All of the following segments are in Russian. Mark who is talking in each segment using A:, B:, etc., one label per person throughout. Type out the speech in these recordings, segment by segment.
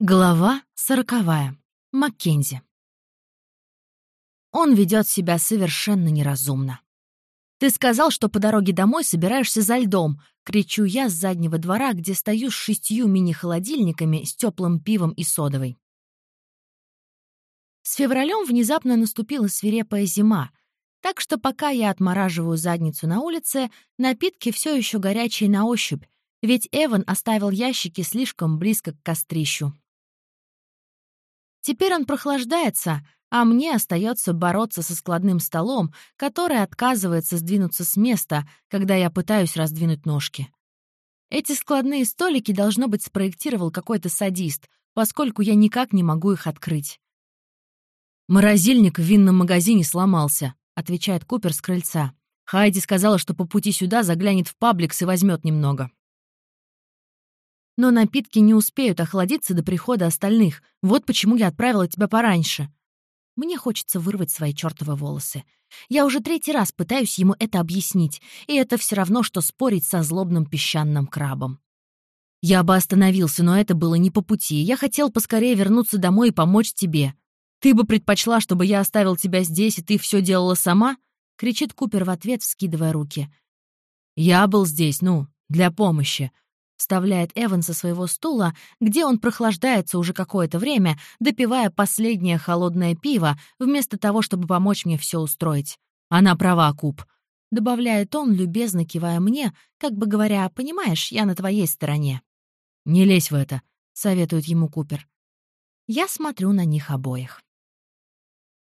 A: Глава сороковая. Маккензи. Он ведет себя совершенно неразумно. «Ты сказал, что по дороге домой собираешься за льдом», — кричу я с заднего двора, где стою с шестью мини-холодильниками с теплым пивом и содовой. С февралем внезапно наступила свирепая зима, так что пока я отмораживаю задницу на улице, напитки все еще горячие на ощупь, ведь Эван оставил ящики слишком близко к кострищу. Теперь он прохлаждается, а мне остается бороться со складным столом, который отказывается сдвинуться с места, когда я пытаюсь раздвинуть ножки. Эти складные столики, должно быть, спроектировал какой-то садист, поскольку я никак не могу их открыть. «Морозильник в винном магазине сломался», — отвечает Купер с крыльца. Хайди сказала, что по пути сюда заглянет в пабликс и возьмет немного. Но напитки не успеют охладиться до прихода остальных. Вот почему я отправила тебя пораньше. Мне хочется вырвать свои чертовы волосы. Я уже третий раз пытаюсь ему это объяснить, и это все равно, что спорить со злобным песчаным крабом. Я бы остановился, но это было не по пути. Я хотел поскорее вернуться домой и помочь тебе. Ты бы предпочла, чтобы я оставил тебя здесь, и ты все делала сама? кричит Купер в ответ, вскидывая руки. Я был здесь, ну, для помощи. Вставляет Эван со своего стула, где он прохлаждается уже какое-то время, допивая последнее холодное пиво, вместо того, чтобы помочь мне все устроить. Она права, Куб. Добавляет он, любезно кивая мне, как бы говоря, «Понимаешь, я на твоей стороне». «Не лезь в это», — советует ему Купер. Я смотрю на них обоих.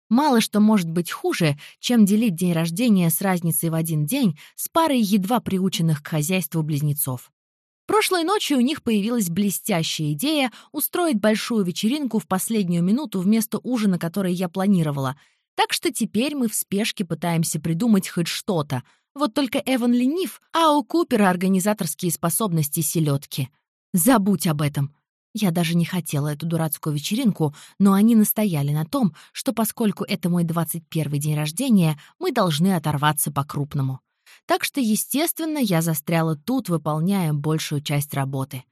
A: Мало что может быть хуже, чем делить день рождения с разницей в один день с парой едва приученных к хозяйству близнецов. Прошлой ночью у них появилась блестящая идея устроить большую вечеринку в последнюю минуту вместо ужина, который я планировала. Так что теперь мы в спешке пытаемся придумать хоть что-то. Вот только Эван ленив, а у Купера организаторские способности селедки. Забудь об этом. Я даже не хотела эту дурацкую вечеринку, но они настояли на том, что поскольку это мой 21 день рождения, мы должны оторваться по-крупному. Так что, естественно, я застряла тут, выполняя большую часть работы.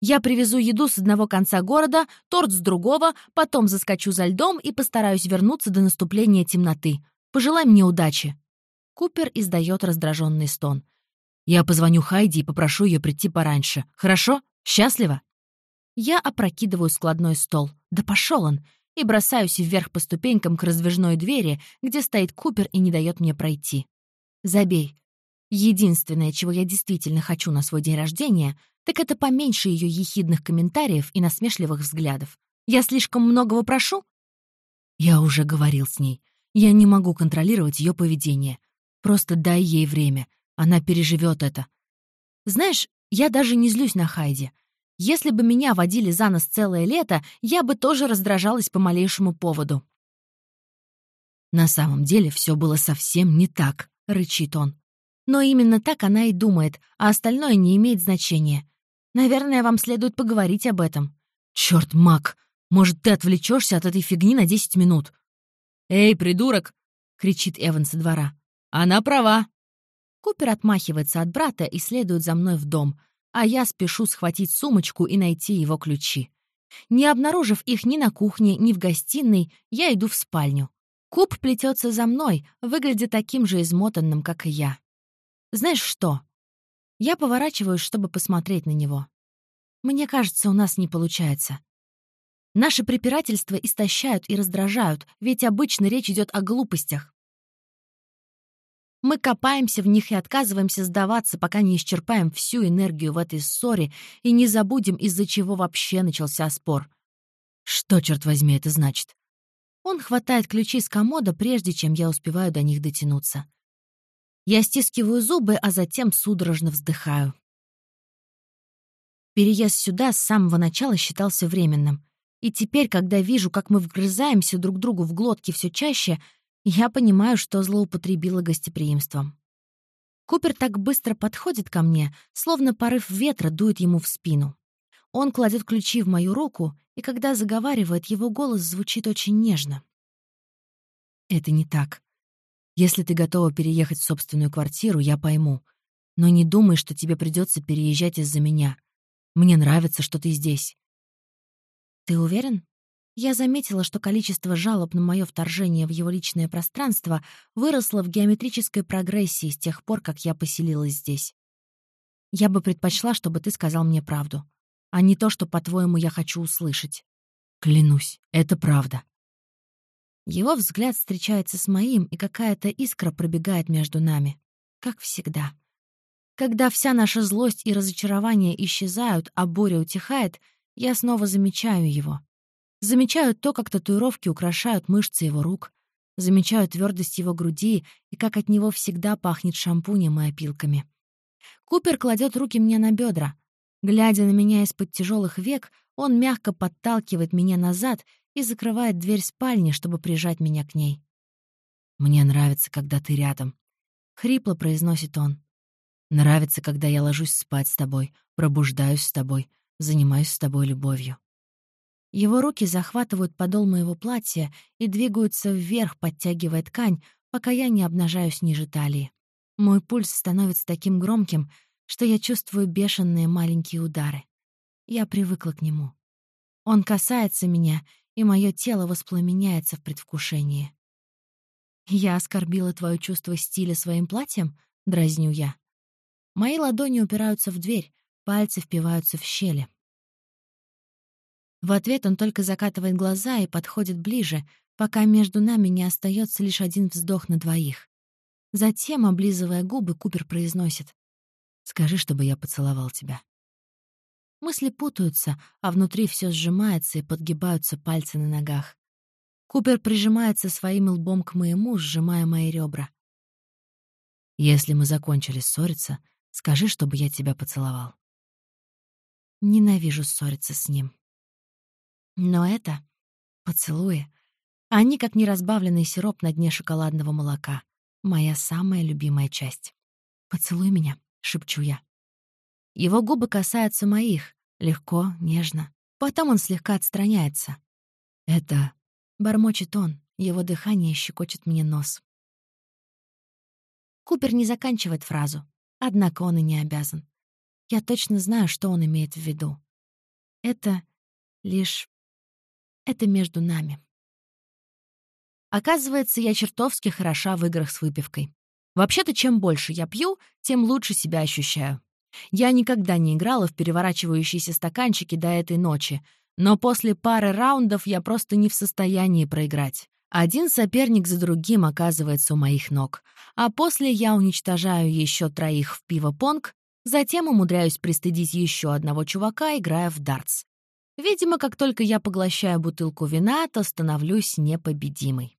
A: Я привезу еду с одного конца города, торт с другого, потом заскочу за льдом и постараюсь вернуться до наступления темноты. Пожелай мне удачи. Купер издает раздраженный стон. Я позвоню Хайди и попрошу ее прийти пораньше. Хорошо? Счастливо? Я опрокидываю складной стол. Да пошел он! И бросаюсь вверх по ступенькам к раздвижной двери, где стоит Купер и не дает мне пройти. Забей. Единственное, чего я действительно хочу на свой день рождения, так это поменьше ее ехидных комментариев и насмешливых взглядов. Я слишком многого прошу? Я уже говорил с ней. Я не могу контролировать ее поведение. Просто дай ей время. Она переживет это. Знаешь, я даже не злюсь на Хайди. Если бы меня водили за нос целое лето, я бы тоже раздражалась по малейшему поводу. На самом деле все было совсем не так, рычит он. Но именно так она и думает, а остальное не имеет значения. Наверное, вам следует поговорить об этом. Черт, Мак, может, ты отвлечешься от этой фигни на 10 минут? Эй, придурок! кричит Эван со двора. Она права. Купер отмахивается от брата и следует за мной в дом, а я спешу схватить сумочку и найти его ключи. Не обнаружив их ни на кухне, ни в гостиной, я иду в спальню. Куб плетется за мной, выглядя таким же измотанным, как и я. Знаешь что? Я поворачиваюсь, чтобы посмотреть на него. Мне кажется, у нас не получается. Наши препирательства истощают и раздражают, ведь обычно речь идет о глупостях. Мы копаемся в них и отказываемся сдаваться, пока не исчерпаем всю энергию в этой ссоре и не забудем, из-за чего вообще начался спор. Что, черт возьми, это значит? Он хватает ключи с комода, прежде чем я успеваю до них дотянуться. Я стискиваю зубы, а затем судорожно вздыхаю. Переезд сюда с самого начала считался временным. И теперь, когда вижу, как мы вгрызаемся друг другу в глотки все чаще, я понимаю, что злоупотребила гостеприимством. Купер так быстро подходит ко мне, словно порыв ветра дует ему в спину. Он кладет ключи в мою руку, и когда заговаривает, его голос звучит очень нежно. «Это не так. Если ты готова переехать в собственную квартиру, я пойму. Но не думай, что тебе придется переезжать из-за меня. Мне нравится, что ты здесь. «Ты уверен?» Я заметила, что количество жалоб на мое вторжение в его личное пространство выросло в геометрической прогрессии с тех пор, как я поселилась здесь. Я бы предпочла, чтобы ты сказал мне правду, а не то, что, по-твоему, я хочу услышать. Клянусь, это правда. Его взгляд встречается с моим, и какая-то искра пробегает между нами. Как всегда. Когда вся наша злость и разочарование исчезают, а буря утихает, я снова замечаю его. Замечаю то, как татуировки украшают мышцы его рук, замечаю твердость его груди и как от него всегда пахнет шампунем и опилками. Купер кладет руки мне на бедра. Глядя на меня из-под тяжелых век, он мягко подталкивает меня назад и закрывает дверь спальни, чтобы прижать меня к ней. «Мне нравится, когда ты рядом», — хрипло произносит он. «Нравится, когда я ложусь спать с тобой, пробуждаюсь с тобой, занимаюсь с тобой любовью». Его руки захватывают подол моего платья и двигаются вверх, подтягивая ткань, пока я не обнажаюсь ниже талии. Мой пульс становится таким громким, что я чувствую бешеные маленькие удары. Я привыкла к нему. Он касается меня, и мое тело воспламеняется в предвкушении. «Я оскорбила твое чувство стиля своим платьем?» — дразню я. Мои ладони упираются в дверь, пальцы впиваются в щели. В ответ он только закатывает глаза и подходит ближе, пока между нами не остается лишь один вздох на двоих. Затем, облизывая губы, Купер произносит. «Скажи, чтобы я поцеловал тебя». Мысли путаются, а внутри все сжимается и подгибаются пальцы на ногах. Купер прижимается своим лбом к моему, сжимая мои ребра. «Если мы закончили ссориться, скажи, чтобы я тебя поцеловал». Ненавижу ссориться с ним. Но это — поцелуи. Они как неразбавленный сироп на дне шоколадного молока. Моя самая любимая часть. «Поцелуй меня», — шепчу я. Его губы касаются моих, легко, нежно. Потом он слегка отстраняется. «Это...» — бормочет он, его дыхание щекочет мне нос. Купер не заканчивает фразу, однако он и не обязан. Я точно знаю, что он имеет в виду. Это лишь это между нами. Оказывается, я чертовски хороша в играх с выпивкой. Вообще-то, чем больше я пью, тем лучше себя ощущаю. Я никогда не играла в переворачивающиеся стаканчики до этой ночи, но после пары раундов я просто не в состоянии проиграть. Один соперник за другим оказывается у моих ног, а после я уничтожаю еще троих в пиво-понг, затем умудряюсь пристыдить еще одного чувака, играя в дартс. Видимо, как только я поглощаю бутылку вина, то становлюсь непобедимой.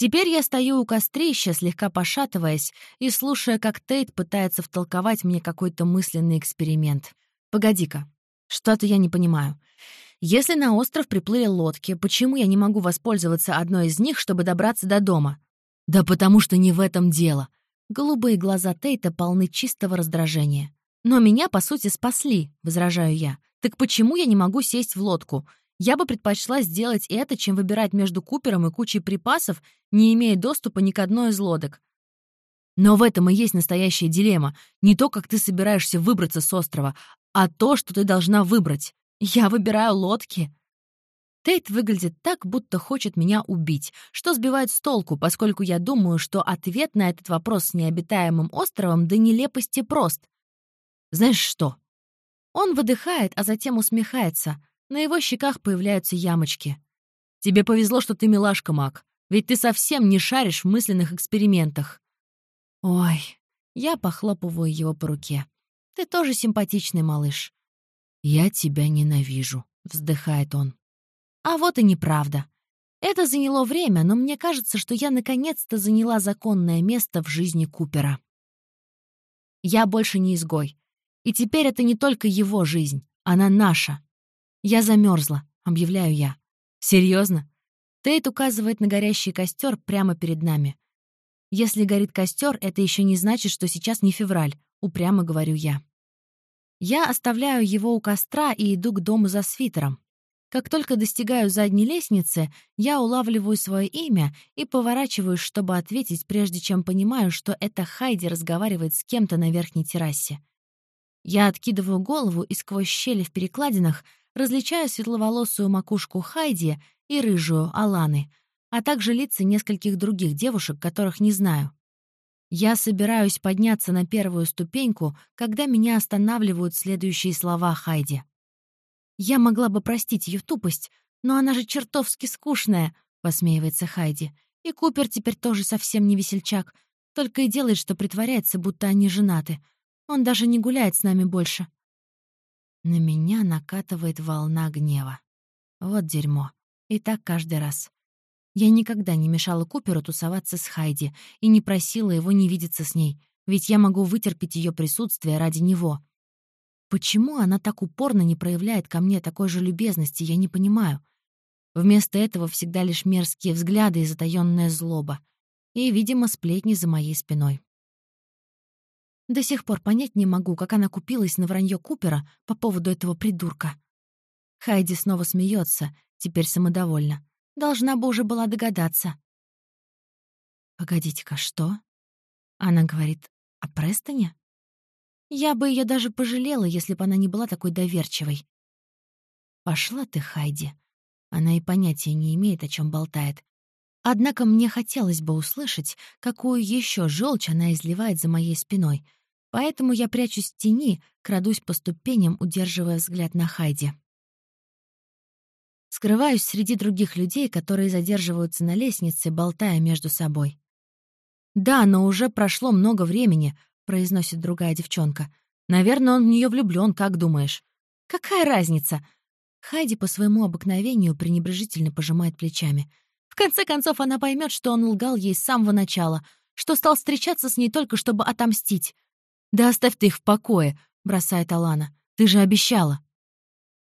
A: Теперь я стою у кострища, слегка пошатываясь, и слушая, как Тейт пытается втолковать мне какой-то мысленный эксперимент. Погоди-ка, что-то я не понимаю. Если на остров приплыли лодки, почему я не могу воспользоваться одной из них, чтобы добраться до дома? Да потому что не в этом дело. Голубые глаза Тейта полны чистого раздражения. Но меня, по сути, спасли, возражаю я. Так почему я не могу сесть в лодку? Я бы предпочла сделать это, чем выбирать между Купером и кучей припасов, не имея доступа ни к одной из лодок. Но в этом и есть настоящая дилемма. Не то, как ты собираешься выбраться с острова, а то, что ты должна выбрать. Я выбираю лодки. Тейт выглядит так, будто хочет меня убить, что сбивает с толку, поскольку я думаю, что ответ на этот вопрос с необитаемым островом до нелепости прост. Знаешь что? Он выдыхает, а затем усмехается. На его щеках появляются ямочки. «Тебе повезло, что ты милашка, Мак. Ведь ты совсем не шаришь в мысленных экспериментах». «Ой...» Я похлопываю его по руке. «Ты тоже симпатичный малыш». «Я тебя ненавижу», — вздыхает он. А вот и неправда. Это заняло время, но мне кажется, что я наконец-то заняла законное место в жизни Купера. Я больше не изгой. И теперь это не только его жизнь, она наша. Я замерзла, объявляю я. Серьезно? Тейт указывает на горящий костер прямо перед нами. Если горит костер, это еще не значит, что сейчас не февраль, упрямо говорю я. Я оставляю его у костра и иду к дому за свитером. Как только достигаю задней лестницы, я улавливаю свое имя и поворачиваюсь, чтобы ответить, прежде чем понимаю, что это Хайди разговаривает с кем-то на верхней террасе. Я откидываю голову и сквозь щели в перекладинах различаю светловолосую макушку Хайди и рыжую Аланы, а также лица нескольких других девушек, которых не знаю. Я собираюсь подняться на первую ступеньку, когда меня останавливают следующие слова Хайди. «Я могла бы простить ее тупость, но она же чертовски скучная», — посмеивается Хайди. «И Купер теперь тоже совсем не весельчак, только и делает, что притворяется, будто они женаты. Он даже не гуляет с нами больше». На меня накатывает волна гнева. Вот дерьмо. И так каждый раз. Я никогда не мешала Куперу тусоваться с Хайди и не просила его не видеться с ней, ведь я могу вытерпеть ее присутствие ради него. Почему она так упорно не проявляет ко мне такой же любезности, я не понимаю. Вместо этого всегда лишь мерзкие взгляды и затаённая злоба. И, видимо, сплетни за моей спиной. До сих пор понять не могу, как она купилась на вранье Купера по поводу этого придурка. Хайди снова смеется, теперь самодовольна. Должна бы уже была догадаться. «Погодите-ка, что?» Она говорит о Престоне? Я бы ее даже пожалела, если бы она не была такой доверчивой. «Пошла ты, Хайди». Она и понятия не имеет, о чем болтает. Однако мне хотелось бы услышать, какую еще желчь она изливает за моей спиной. Поэтому я прячусь в тени, крадусь по ступеням, удерживая взгляд на Хайди. Скрываюсь среди других людей, которые задерживаются на лестнице, болтая между собой. «Да, но уже прошло много времени», произносит другая девчонка. «Наверное, он в нее влюблен, как думаешь?» «Какая разница?» Хайди по своему обыкновению пренебрежительно пожимает плечами. В конце концов, она поймет, что он лгал ей с самого начала, что стал встречаться с ней только, чтобы отомстить. «Да оставь ты их в покое», — бросает Алана. «Ты же обещала».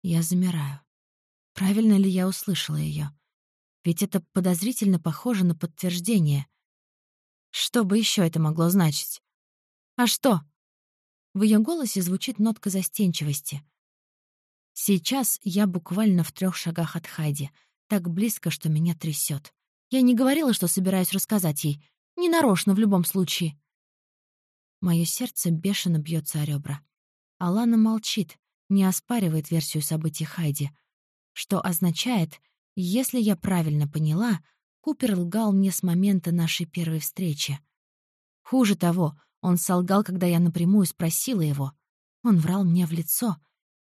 A: Я замираю. Правильно ли я услышала ее? Ведь это подозрительно похоже на подтверждение. Что бы еще это могло значить? «А что?» В ее голосе звучит нотка застенчивости. Сейчас я буквально в трех шагах от Хайди, так близко, что меня трясет. Я не говорила, что собираюсь рассказать ей. Не нарочно в любом случае. Мое сердце бешено бьется о ребра. Алана молчит, не оспаривает версию событий Хайди, что означает, если я правильно поняла, Купер лгал мне с момента нашей первой встречи. Хуже того, он солгал, когда я напрямую спросила его. Он врал мне в лицо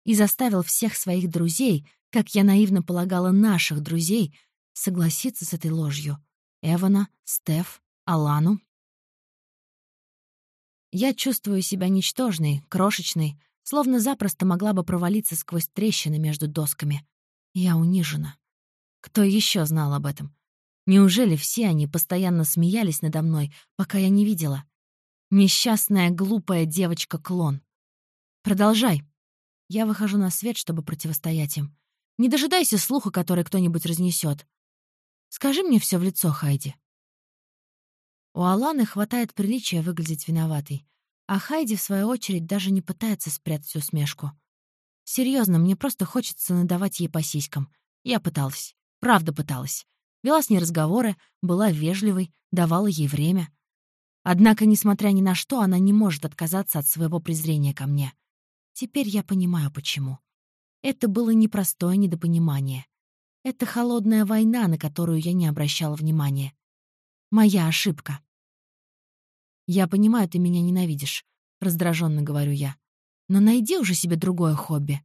A: и заставил всех своих друзей, как я наивно полагала наших друзей, согласиться с этой ложью. Эвана, Стеф, Алану. Я чувствую себя ничтожной, крошечной, словно запросто могла бы провалиться сквозь трещины между досками. Я унижена. Кто еще знал об этом? Неужели все они постоянно смеялись надо мной, пока я не видела? Несчастная, глупая девочка-клон. Продолжай. Я выхожу на свет, чтобы противостоять им. Не дожидайся слуха, который кто-нибудь разнесет. Скажи мне все в лицо, Хайди. У Аланы хватает приличия выглядеть виноватой, а Хайди, в свою очередь, даже не пытается спрятать усмешку. Серьезно, мне просто хочется надавать ей по сиськам. Я пыталась. Правда пыталась. Вела с ней разговоры, была вежливой, давала ей время. Однако, несмотря ни на что, она не может отказаться от своего презрения ко мне. Теперь я понимаю, почему. Это было непростое недопонимание. Это холодная война, на которую я не обращала внимания. Моя ошибка. «Я понимаю, ты меня ненавидишь», — раздраженно говорю я. «Но найди уже себе другое хобби».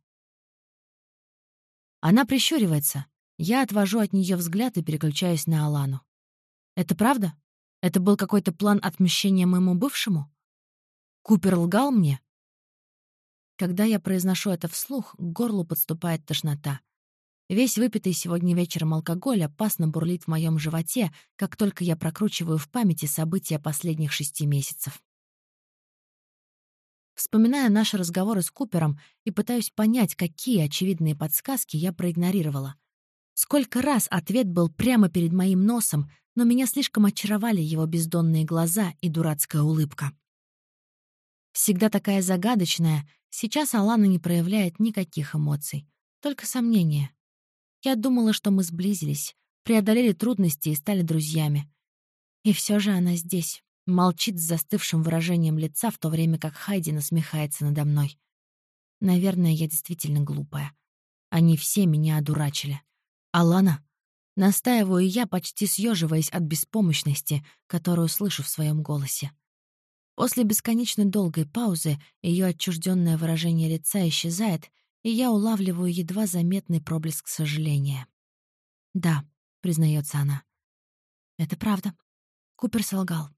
A: Она прищуривается. Я отвожу от нее взгляд и переключаюсь на Алану. «Это правда?» Это был какой-то план отмщения моему бывшему? Купер лгал мне? Когда я произношу это вслух, к горлу подступает тошнота. Весь выпитый сегодня вечером алкоголь опасно бурлит в моем животе, как только я прокручиваю в памяти события последних шести месяцев. Вспоминаю наши разговоры с Купером и пытаюсь понять, какие очевидные подсказки я проигнорировала. Сколько раз ответ был прямо перед моим носом, но меня слишком очаровали его бездонные глаза и дурацкая улыбка. Всегда такая загадочная, сейчас Алана не проявляет никаких эмоций, только сомнения. Я думала, что мы сблизились, преодолели трудности и стали друзьями. И все же она здесь, молчит с застывшим выражением лица, в то время как Хайди насмехается надо мной. Наверное, я действительно глупая. Они все меня одурачили. Алана, настаиваю я, почти съеживаясь от беспомощности, которую слышу в своем голосе. После бесконечно долгой паузы ее отчужденное выражение лица исчезает, и я улавливаю едва заметный проблеск сожаления. «Да», — признается она. «Это правда. Купер солгал.